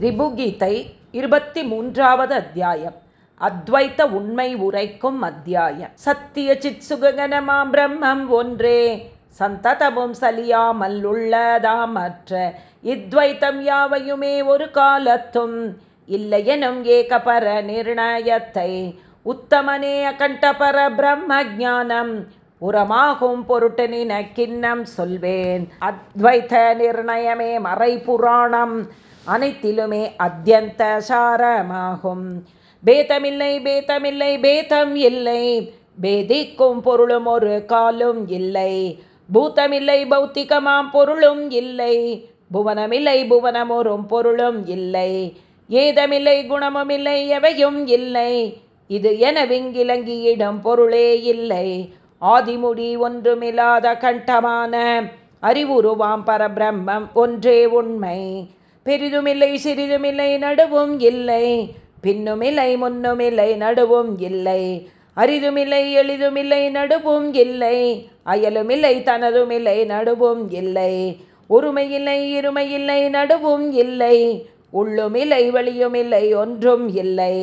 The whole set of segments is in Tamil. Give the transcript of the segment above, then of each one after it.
ரிபுகீதை இருபத்தி மூன்றாவது அத்தியாயம். அத்வைத்த உண்மை உரைக்கும் அத்தியாயம். சத்திய சித் சுககனமாம் பிரம்மம் ஒன்றே. சந்ததமும் சலியாமல் உள்ளதாமற்ற இத்வைத்தம் யாவையுமே ஒரு காலத்தும் இல்லையெனும் ஏகபர நிர்ணயத்தை. உத்தமனே அகண்டபர பிரம்ம ஜானம் உரமாகும் பொருட்டு நின கிண்ணம் சொல்வேன். அத்வைத்த நிர்ணயமே மறை புராணம் அனைத்திலுமே அத்தியந்த சாரமாகும் பேதமில்லை பேதமில்லை பேதம் இல்லை. பேதிக்கும் பொருளும் ஒரு காலும் இல்லை. பூத்தமில்லை பௌத்திகமாம் பொருளும் இல்லை. புவனமில்லை புவனமொரும் பொருளும் இல்லை. ஏதமில்லை குணமும் இல்லை எவையும் இல்லை. இது என விங்கிலங்கியிடம் பொருளே இல்லை. ஆதிமுடி ஒன்றுமில்லாத கண்டமான அறிவுருவாம் பரபிரம்மம் ஒன்றே உண்மை. பெரிதுமில்லை சிறிதுமில்லை நடுவும் இல்லை. பின்னுமில்லை முன்னுமில்லை நடுவும் இல்லை. அரிதுமில்லை எளிதுமில்லை நடுவும் இல்லை. அயலுமில்லை தனதுமில்லை நடுவும் இல்லை. ஒருமையில்லை இருமையில்லை நடுவும் இல்லை. உள்ளுமில்லை வெளியுமில்லை ஒன்றும் இல்லை.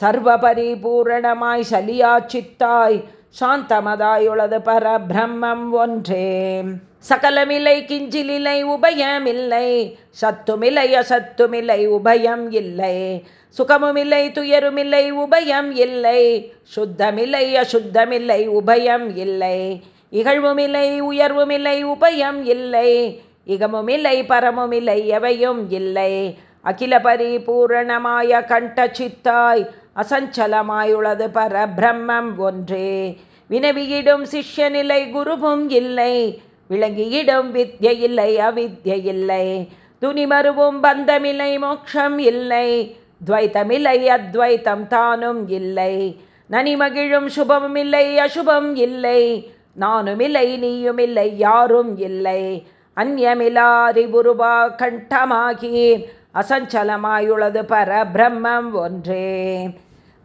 சர்வ பரிபூரணமாய் சலியா சித்தாய் சாந்தமதாயுளது பர பிரம்மம் ஒன்றே. சகலமில்லை கிஞ்சிலில்லை உபயமில்லை. சத்துமில்லை அசத்துமில்லை உபயம் இல்லை. சுகமுமில்லை துயருமில்லை உபயம் இல்லை. சுத்தமில்லை அசுத்தமில்லை உபயம் இல்லை. இகழ்வுமில்லை உயர்வுமில்லை உபயம் இல்லை. இகமுமில்லை பரமுமில்லை எவையும் இல்லை. அகில பரிபூரணமாய கண்ட சித்தாய் அசஞ்சலமாயுள்ளது பர பிரம்மம் ஒன்றே. வினவியிடும் சிஷ்யனிலை குருவும் இல்லை. விளங்கியிடும் வித்யை இல்லை அவித்யை இல்லை. துணிமருவும் பந்தமில்லை மோட்சம் இல்லை. துவைத்தமில்லை அத்வைத்தம் தானும் இல்லை. நனிமகிழும் சுபமும் இல்லை அசுபம் இல்லை. நானும் இல்லை நீயும் இல்லை. யாரும் இல்லை அந்நியமிலாரிபுருபா கண்டமாகி அசஞ்சலமாயுள்ளது பர பிரம்மம் ஒன்றே.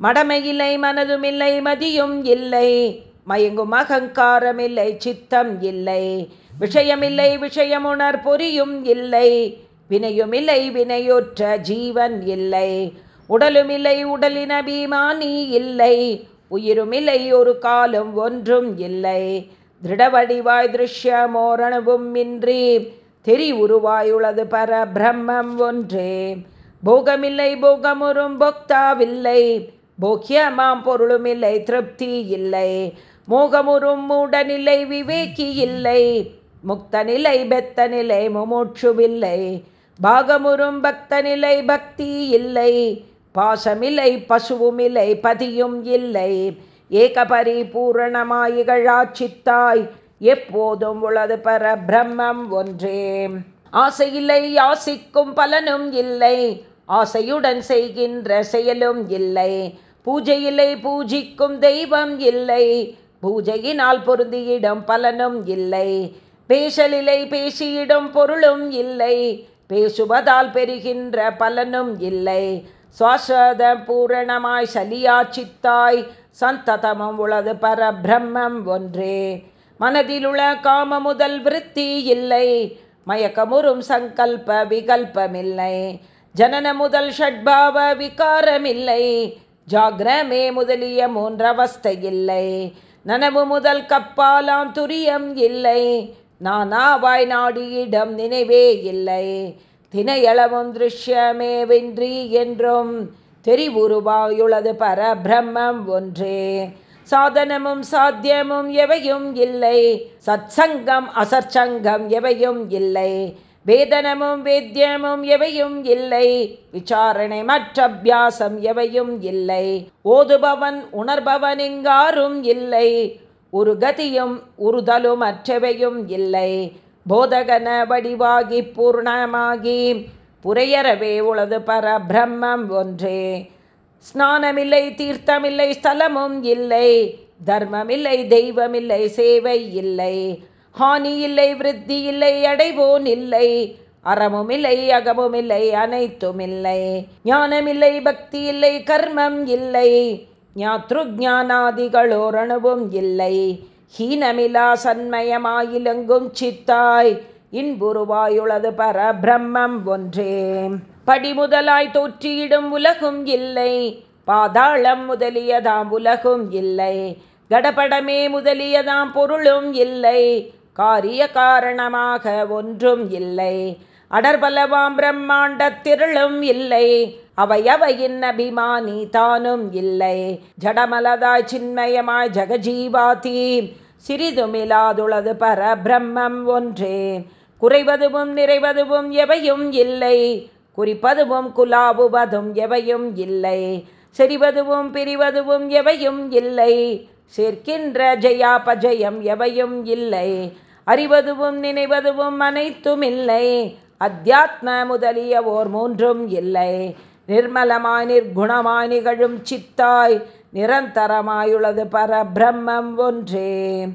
மடமையில்லை மனதுமில்லை மதியும் இல்லை. மயங்கும் அகங்காரமில்லை சித்தம் இல்லை. விஷயமில்லை விஷயமுணர் பொறியும் இல்லை. வினையுமில்லை வினையொற்ற ஜீவன் இல்லை. உடலுமில்லை உடலின் அபிமானி இல்லை. உயிருமில்லை ஒரு காலம் ஒன்றும் இல்லை. திருடவடிவாய் திருஷ்யமோரணவும் இன்றி தெரி உருவாயுள்ளது பர பிரம்மம் ஒன்றே. போகமில்லை போகமுறும் பொக்தாவில்லை. போக்கியமாம் பொருளுமில்லை திருப்தி இல்லை மோகமுறும் மூடநிலை விவேக்கி இல்லை முக்த நிலை பெத்த நிலை முமூட்சுவில்லை. பாகமுறும் பக்த நிலை பக்தி இல்லை பாசமில்லை பசுவுமில்லை பதியும் இல்லை. ஏக பரிபூரணமாயிகழாச்சித்தாய் எப்போதும் உளது பர பிரம்மம் ஒன்றே. ஆசையில்லை ஆசிக்கும் பலனும் இல்லை. ஆசையுடன் செய்கின்ற செயலும் இல்லை. பூஜையில்லை பூஜிக்கும் தெய்வம் இல்லை. பூஜையினால் பொருந்தியிடம் பலனும் இல்லை. பேசலிலை பேசியிடும் பொருளும் இல்லை. பேசுவதால் பெறுகின்ற பலனும் இல்லை. சுவாசத பூரணமாய் சலியா சித்தாய் சந்ததமம் உளது பர பிரம்மம் ஒன்றே. மனதிலுள்ள காம முதல் விருத்தி இல்லை. மயக்கமுறும் சங்கல்ப விகல்பமில்லை. ஜனன முதல் ஷட்பாவ விகாரமில்லை. ஜாகிரமே முதலிய மூன்றவஸ்தை இல்லை. நனவு முதல் கப்பாலாம் துரியம் இல்லை. நானாவாய் நாடியிடம் நினைவே இல்லை. தினையளவும் திருஷ்யமே வென்றி என்றும் தெரிவுருவாயுளது பரபிரம்மம் ஒன்றே. சாதனமும் சாத்தியமும் எவையும் இல்லை. சத்சங்கம் அசற்சங்கம் எவையும் இல்லை. வேதனமும் வேத்தியமும் எவையும் இல்லை. விசாரணை மற்ற அபியாசம் எவையும் இல்லை. ஓதுபவன் உணர்பவன் எங்காரும் இல்லை. ஒரு கதியும் உறுதலும் அற்றவையும் இல்லை. போதகன வடிவாகி பூர்ணமாகி புரையறவே உளது பர பிரம்மம் ஒன்றே. ஸ்நானமில்லை தீர்த்தமில்லை ஸ்தலமும் இல்லை. தர்மமில்லை தெய்வமில்லை சேவை இல்லை. ஹானி இல்லை விருத்தி இல்லை அடைவோன் இல்லை. அறமும் இல்லை அகமும் இல்லை அனைத்தும் இல்லை ஞானமில்லை பக்தி இல்லை கர்மம் இல்லை. ஞானாதிகளோரணுவும் இல்லை. ஹீனமிலா சன்மயமாயிலெங்கும் சித்தாய். இன்புருவாயுளது பர பிரம்மம் ஒன்றே. படிமுதலாய் தோற்றியிடும் உலகும் இல்லை. பாதாளம் முதலியதாம் உலகும் இல்லை. கடபடமே முதலியதாம் பொருளும் இல்லை. காரிய காரணமாக ஒன்றும் இல்லை. அடர்பலவாம் பிரம்மாண்ட திரளும் இல்லை. அவையவையின் அபிமானி தானும் இல்லை. ஜடமலதாய் சின்மயமாய் ஜகஜீவாதி சிறிதுமிலாதுளது பர பிரம்மம் ஒன்றே. குறைவதுவும் நிறைவதுவும் எவையும் இல்லை. குறிப்பதுவும் குலாபுவதும் எவையும் இல்லை. செறிவதுவும் பிரிவதுவும் எவையும் இல்லை. சேர்க்கின்ற ஜெயாபஜயம் எவையும் இல்லை. அறிவதுவும் நினைவதுவும் அனைத்தும் இல்லை. அத்தியாத்ம முதலிய ஓர் மூன்றும் இல்லை. நிர்மலமாய் நிர்குணமாய் நிகழும் சித்தாய் நிரந்தரமாயுள்ளது பரபிரம்மம் ஒன்றே.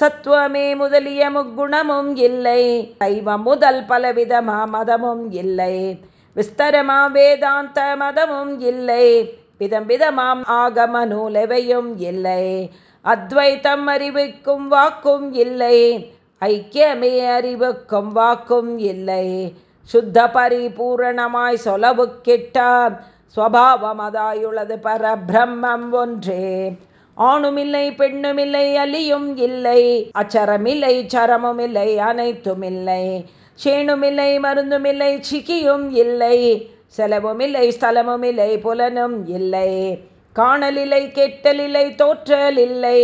சத்துவமே முதலிய முக்குணமும் இல்லை. தெய்வம் முதல் பலவிதமா மதமும் இல்லை. விஸ்தரமா வேதாந்த மதமும் இல்லை. விதம் விதமாம் ஆகம நூலவையும் இல்லை. அத்வைத்தம் அறிவிக்கும் வாக்கும் இல்லை. ஐக்கியமே அறிவுக்கும் வாக்கும் இல்லை. சுத்த பரிபூரணமாய் சொலவு கிட்ட ஸ்வபாவமதாயுள்ளது பரபிரம்மம் ஒன்றே. ஆணுமில்லை பெண்ணுமில்லை அலியும் இல்லை. அச்சரமில்லை சரமும் இல்லை அனைத்தும் இல்லை சேணுமில்லை மருந்துமில்லை சிக்கியும் இல்லை செலவும் இல்லை ஸ்தலமும் இல்லை புலனும் இல்லை. காணலில்லை கெட்டலில்லை தோற்றல் இல்லை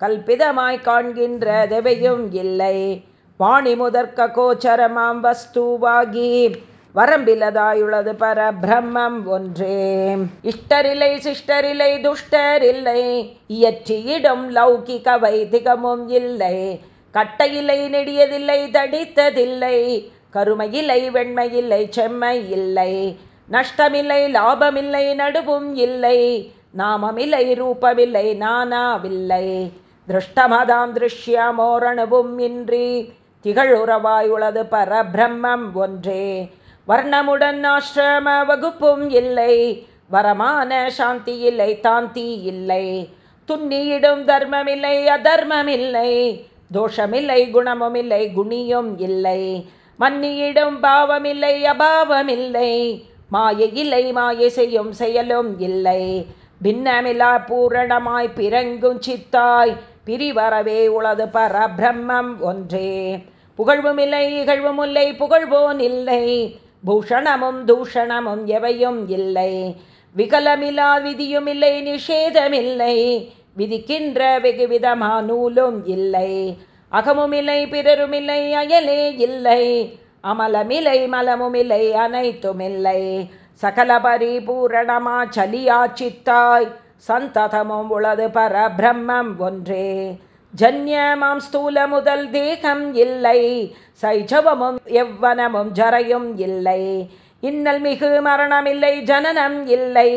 கல்பிதமாய் காண்கின்ற தேவையும் இல்லை. வாணி முதற்க கோச்சரமாம் வஸ்துவாகி வரம்பிலதாயுள்ளது பர பிரம்மம் ஒன்றே. இஷ்டரில்லை சிஷ்டரில்லை துஷ்டரில்லை இயற்றியிடும் லௌகிக வைதிகமும் இல்லை. கட்டையில்லை நெடியதில்லை தடித்ததில்லை கருமையில்லை வெண்மையில்லை செம்மை இல்லை நஷ்டமில்லை லாபமில்லை நடுவும் இல்லை நாமமில்லை ரூபமில்லை நானாவில்லை. திருஷ்டமதாம் திருஷ்யமோரணுவும் இன்றி திகழுறவாயுளது பரபிரம்மம் ஒன்றே. வர்ணமுடன் ஆசிரம வகுப்பும் இல்லை வரமான சாந்தி இல்லை தாந்தி இல்லை துண்ணியிடும் தர்மமில்லை அதர்மமில்லை தோஷமில்லை குணமும் இல்லை குணியும் இல்லை. மன்னியிடும் பாவமில்லை அபாவமில்லை. மாயை இல்லை மாயை செய்யும் செயலும் இல்லை. பின்னமிலா பூரணமாய் பிறங்கும் சித்தாய் பிரிவரவே உளது பர பிரம்மம் ஒன்றே. புகழ்வுமில்லை இகழ்வுமில்லை புகழ்வோன் இல்லை. பூஷணமும் தூஷணமும் எவையும் இல்லை. விகலமில்லா விதியும் இல்லை நிஷேதமில்லை. விதிக்கின்ற வெகுவிதமா நூலும் இல்லை. அகமுமில்லை பிறருமில்லை அயலே இல்லை. அமலமில்லை மலமுமில்லை அனைத்துமில்லை. சகல பரிபூரணமா சலியா சித்தாய் சந்ததமும் உளது பர பிரம்மம் ஒன்றே ஜன்யமாம் ஸ்தூல முதல் தேகம் இல்லை. சைஜவமும் எவ்வனமும் ஜரையும் இல்லை. இன்னல் மிகு மரணமில்லை ஜனனம் இல்லை.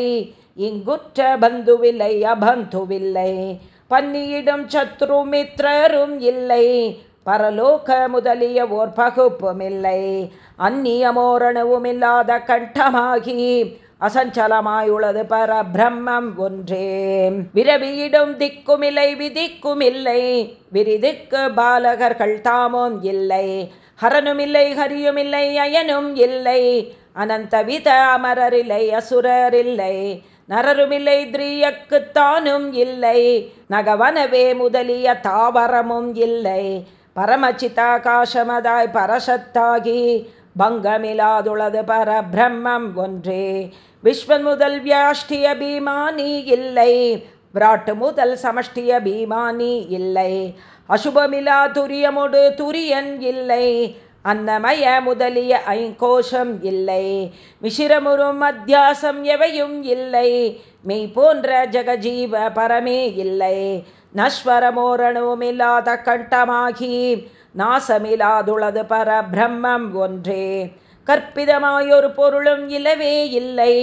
இங்குற்ற பந்துவில்லை அபந்துவில்லை. பன்னியிடும் சத்ரு மித்ரரும் இல்லை. பரலோக முதலிய ஓர் பகுப்பும் இல்லை. அந்நியமோரணவும் இல்லாத கண்டமாகி அசஞ்சலமாயுள்ளது பரபிரம்மம் ஒன்றே. விரவியிடும் திக்குமில்லை விதிக்குமில்லை விரிதிக்கு பாலகர்கள் தாமும் இல்லை. ஹரனுமில்லை ஹரியுமில்லை அயனும் இல்லை. அனந்த வித அமரரில்லை அசுரரில்லை நரருமில்லை திரியக்குத்தானும் இல்லை. நகவனவே முதலிய தாவரமும் இல்லை. பரமச்சிதாகாசமதாய் பரசத்தாகி பங்கமிலாதுளது பரபிரம்மம் ஒன்றே. விஸ்வன் முதல் வியாஷ்டிய பீமானி இல்லை. விராட்டு முதல் சமஷ்டிய பீமானி இல்லை. அசுபமிலா துரியமுடு துரியன் இல்லை. அன்னமய முதலிய ஐங்கோஷம் இல்லை. மிஷிரமுறும் அத்தியாசம் எவையும் இல்லை. மெய் போன்ற ஜெகஜீவ பரமே இல்லை. நஸ்வரமோரணுமில்லாத கண்டமாகி நாசமிலாதுளது பர பிரம்மம் ஒன்றே. கற்பிதமாயொரு பொருளும் இல்லவே இல்லை.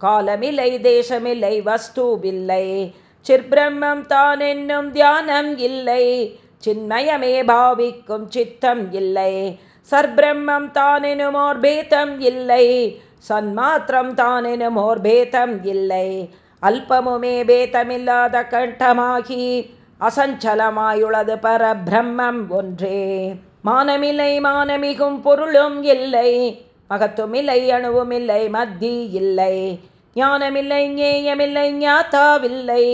காலமில்லை தேசமில்லை வஸ்துவில்லை. சிற்பிரம்மம் தான் என்னும் தியானம் இல்லை. சின்மயமே பாவிக்கும் சித்தம் இல்லை. சர்பிரம்மம் தான் ஓர்பேதம் பேதம் இல்லை. சன்மாத்திரம் தான் பேதம் இல்லை. அல்பமுமே பேதமில்லாத கண்டமாகி அசஞ்சலமாயுளது பரபிரம்மம் ஒன்றே. மானமில்லை மானமிகும் பொருளும் இல்லை. மகத்துமில்லை அணுவுமில்லை மத்தி இல்லை. ஞானமில்லை ஞேயமில்லை ஞாத்தாவில்லை.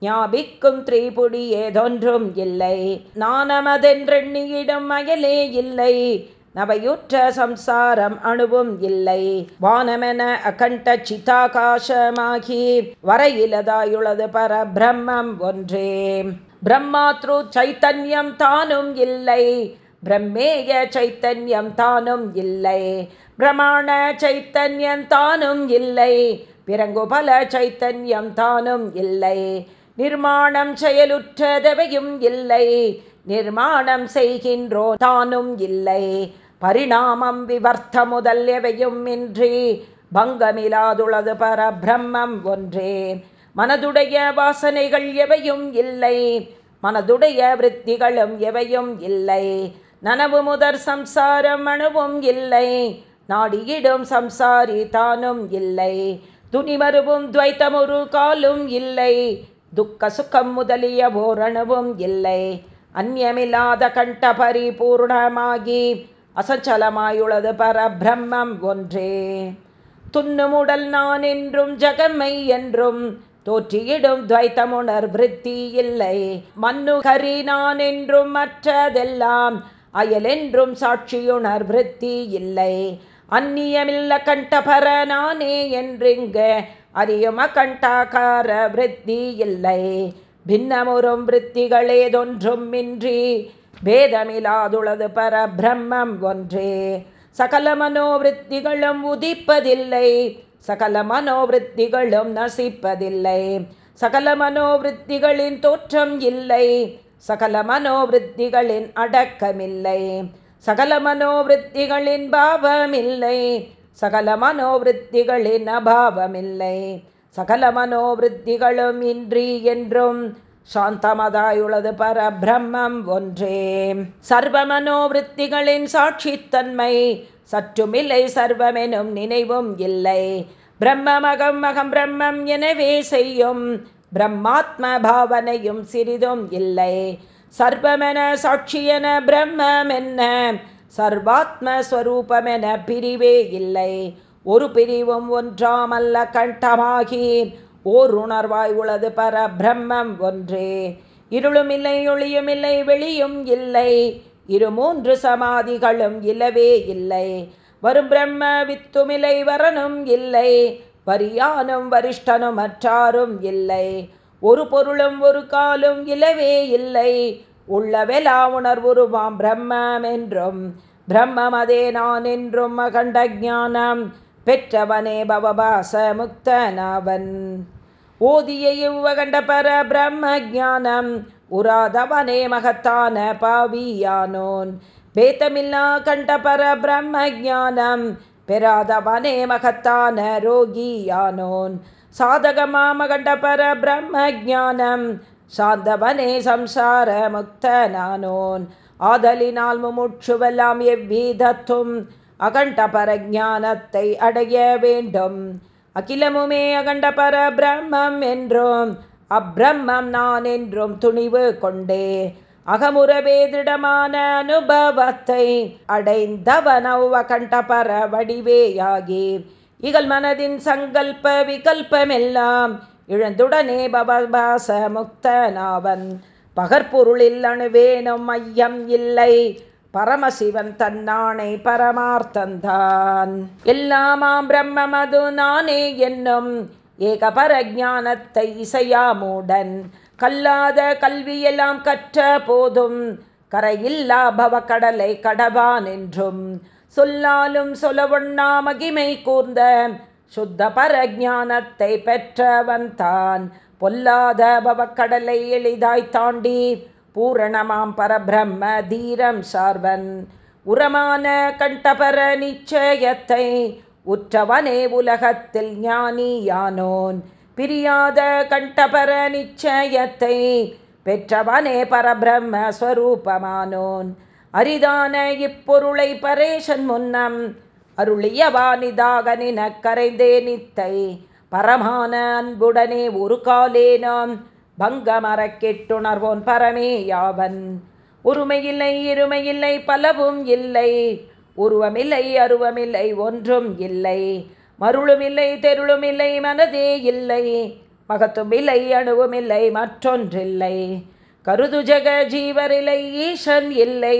ஞாபிக்கும் திரிபுடி ஏதொன்றும் இல்லை. நானமதென்றெண்ணியிடும் அயலே இல்லை. நவையுற்ற சம்சாரம் அணுவும் இல்லை. வானமென அகண்ட சிதாகாசமாகி வரையிலதாயுளது பர பிரம்மம் ஒன்றே. பிரம்மாத்ரு சைத்தன்யம் தானும் இல்லை. பிரம்மேய சைத்தன்யம் தானும் இல்லை. பிரமாண சைத்தன்யம் தானும் இல்லை. பிறங்குபல சைத்தன்யம் தானும் இல்லை. நிர்மாணம் செயலுற்றதவையும் இல்லை. நிர்மாணம் செய்கின்றோ தானும் இல்லை. பரிணாமம் விவர்த்த முதல் எவையும் இன்றி பங்கமிலாதுளது பரபிரம்மம் ஒன்றே. மனதுடைய வாசனைகள் எவையும் இல்லை. மனதுடைய விற்த்திகளும் எவையும் இல்லை. நனவு முதற் சம்சாரம் அணுவும் இல்லை. நாடியிடும் சம்சாரி தானும் இல்லை. துணிமருவும் துவைத்தமுரு காலும் இல்லை. துக்க சுகம் முதலிய ஓரணவும் இல்லை. அந்நியமில்லாத கண்ட பரிபூர்ணமாகி அசச்சலமாயுள்ளது பரபிரம்மம் ஒன்றே. துண்ணுமுடல் நான் என்றும் ஜகம்மை என்றும் தோற்றியிடும் துவைத்தமுணர் விருத்தி இல்லை. மண்ணு கரி நான் என்றும் மற்றதெல்லாம் அயல் என்றும் சாட்சியுணர் விருத்தி இல்லை. அந்நியமில்ல கண்டபர நானே என்றிங்க அறியும் கண்டாகார விருத்தி இல்லை. பின்னமுறும் விற்த்திகளேதொன்றும் இன்றி பேதமிலாதுளது பரபிரம்மம் ஒன்றே. சகல மனோவிருத்திகளும் உதிப்பதில்லை சகல மனோவிருத்திகளும் நசிப்பதில்லை. சகல மனோவிருத்திகளின் தோற்றம் இல்லை சகல மனோவிருத்திகளின் அடக்கமில்லை. சகல மனோவிருத்திகளின் பாவமில்லை சகல மனோவிருத்திகளின் அபாவமில்லை. சகல மனோவிருத்திகளும் இன்றி என்றும் சாந்தமதாயுள்ளது பரபிரம்மம் ஒன்றே. சர்வ மனோவிருத்திகளின் சாட்சித்தன்மை சற்றுமில்லை சர்வமெனும் நினைவும் இல்லை. பிரம்மமகம் மகம் பிரம்மம் எனவே செய்யும் பிரம்மாத்ம பாவனையும் சிறிதும் இல்லை. சர்வமென சாட்சியென பிரம்மம் என்ன? சர்வாத்மஸ்வரூபமென பிரிவே இல்லை. ஒரு பிரிவும் ஒன்றாமல்ல கண்டமாகி ஓர் உணர்வாய் உளது பர பிரம்மம் ஒன்றே இருளுமில்லை ஒளியுமில்லை வெளியும் இல்லை. இரு மூன்று சமாதிகளும் இல்லவே இல்லை. வரும் பிரம்ம வித்துமில்லை வரனும் இல்லை. வரியானும் வரிஷ்டனும் அற்றாரும் இல்லை. ஒரு பொருளும் ஒரு காலும் இல்லவே இல்லை. உள்ளவெலா உணர்வுருவாம் பிரம்மம் என்றும் பிரம்மம் அதே நான் என்றும் அகண்ட ஜானம் பெற்றவனே பவபாச முக்தனாவன். ஓதிய இவ்வகண்ட பர பிரம்ம ஜானம் உராதவனே மகத்தான பாவியானோன். பேத்தமில்லா கண்ட பர பிரம்ம ஜானம் பெறாதவனே மகத்தான ரோகியானோன். சாதகமாமகண்ட பர பிரம்ம ஜானம் சாந்தவனே சம்சார முக்தனானோன். ஆதலினால் முமுட்சுவெல்லாம் எவ்விதத்தும் அகண்ட பரஜானத்தை அடைய வேண்டும். அகிலமுமே அகண்ட பர பிரம்மம் என்றும் அப்பிரம்மம் நான் என்றும் துணிவு கொண்டே. அகமுறவே திருடமான அனுபவத்தை அடைந்தவனவ் அகண்ட பர வடிவேயாகி இகல் மனதின் சங்கல்ப விகல்பமெல்லாம் இழந்துடனே பவபாச முக்தனாவன் பகற்பொருளில் அணுவேனும் மையம் இல்லை. பரமசிவன் தன்னானை பரமார்த்தந்தான் எல்லாமாம் பிரம்மமது நானே என்னும் ஏகபர ஜானத்தை இசையாமூடன் கல்லாத கல்வியெல்லாம் கற்ற போதும் கரையில்லா பவ கடலை கடவான் என்றும் சொல்லாலும் சொலவொண்ணா மகிமை கூர்ந்த சுத்த பரஜானத்தை பெற்றவன் தான். பொல்லாத பவக்கடலை எளிதாய் தாண்டி பூரணமாம் பரபிரம்ம தீரம் சார்வன். உரமான கண்டபர நிச்சயத்தை உற்றவனே உலகத்தில் ஞானியானோன் பிரியாத கண்டபர நிச்சயத்தை பெற்றவனே பரபிரம்ம ஸ்வரூபமானோன். அரிதான இப்பொருளை பரேஷன் முன்னம் அருளியவானிதாக நின கரைந்தே நித்தை. பரமான அன்புடனே ஒரு காலேனாம் பங்கமர கெட்டுணர்வோன் பரமே யாவன். ஒருமையில்லை இருமையில்லை பலவும் இல்லை. உருவமில்லை அருவமில்லை ஒன்றும் இல்லை. மருளுமில்லை தெருளுமில்லை மனதே இல்லை. மகத்துமில்லை இல்லை மற்றொன்றில்லை. கருது ஜக ஜீவரில்லை ஈசன் இல்லை.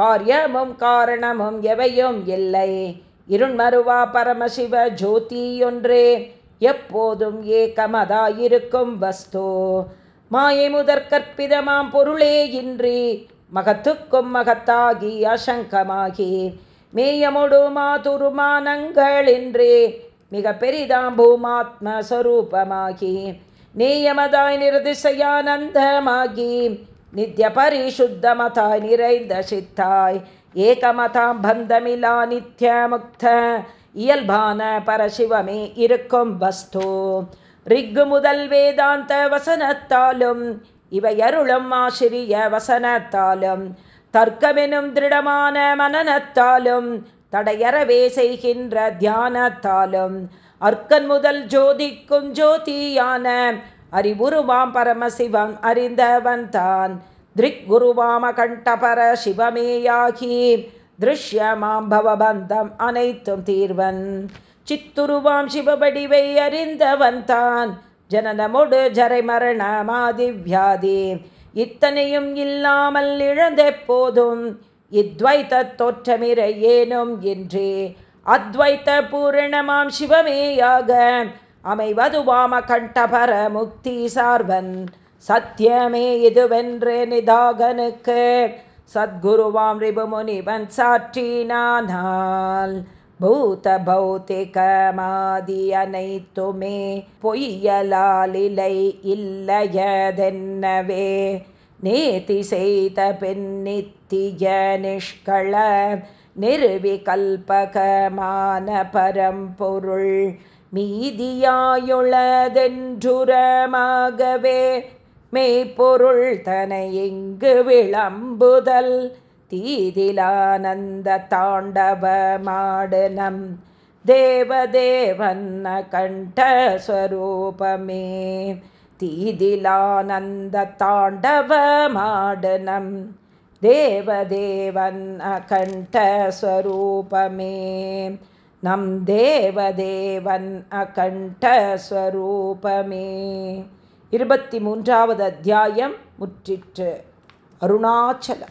காரியமும் காரணமும் எவையும் இல்லை. இருண்மருவா பரமசிவ ஜோதியொன்றே எப்போதும் ஏகமதாயிருக்கும் வஸ்து. மாயை முதற் கற்பிதமாம் பொருளே இன்றி மகத்துக்கும் மகத்தாகி அசங்கமாகி. மேயமொடு மாதுருமானங்களின்றி மிக பெரிதாம் பூமாத்மஸ்வரூபமாகி நேயமதாய் நிர்திசையானந்தமாகி நித்ய பரிசுத்தமதாய் நிறைந்த சித்தாய் ஏகமதாம் பந்தமிலா நித்ய முக்த இயல்பான பரசிவமே இருக்கும் வஸ்து ரிக்கு முதல் வேதாந்த வசனத்தாலும் இவை அருளும் ஆசிரிய வசனத்தாலும் தர்க்கமெனும் திருடமான மனநத்தாலும் தடையறவே செய்கின்ற தியானத்தாலும் அர்க்கன் முதல் ஜோதிக்கும் ஜோதியான அறிவுருவாம் பரமசிவம் அறிந்தவன் தான். திரிக் குருவாம கண்டபர சிவமேயாகி திருஷ்யமாம் பவபந்தம் அனைத்தும் தீர்வன். சித்துருவாம் சிவபடிவை அறிந்தவன் தான். ஜனனமொடு ஜரை மரணமாதிவியாதி இத்தனையும் இல்லாமல் இழந்தெப்போதும் இத்வைத்த தோற்றமிர ஏனும் என்றே அத்வைத்த பூரணமாம் சிவமேயாக அமைவதுவாம கண்டபர முக்தி சார்வன். சத்தியமே இதுவென்று நிதாகனுக்கு. சத்குருவாம் ரிபுமுனிவன் சாற்றினானால் பூத பௌத்திகமாதி அனைத்துமே பொய்யலாலிலை இல்லையதென்னவே. நேதி செய்த பெண்ணித்திய நிஷ்கள நிறுவிகல்பகமான பரம்பொருள். மீதியாயுளதென்றுரமாகவே மெய்ப்பொருள் தனை இங்கு விளம்புதல் தீதிலானந்த தாண்டவமாடனம். தேவதேவன் கண்டஸ்வரூபமே தீதிலானந்த தாண்டவமாடனம். தேவதேவன் அகண்டஸ்வரூபமே நம் தேவதேவன் அகண்டஸ்வரூபமே இருபத்தி மூன்றாவது அத்தியாயம் முற்றிற்று. அருணாச்சலம்.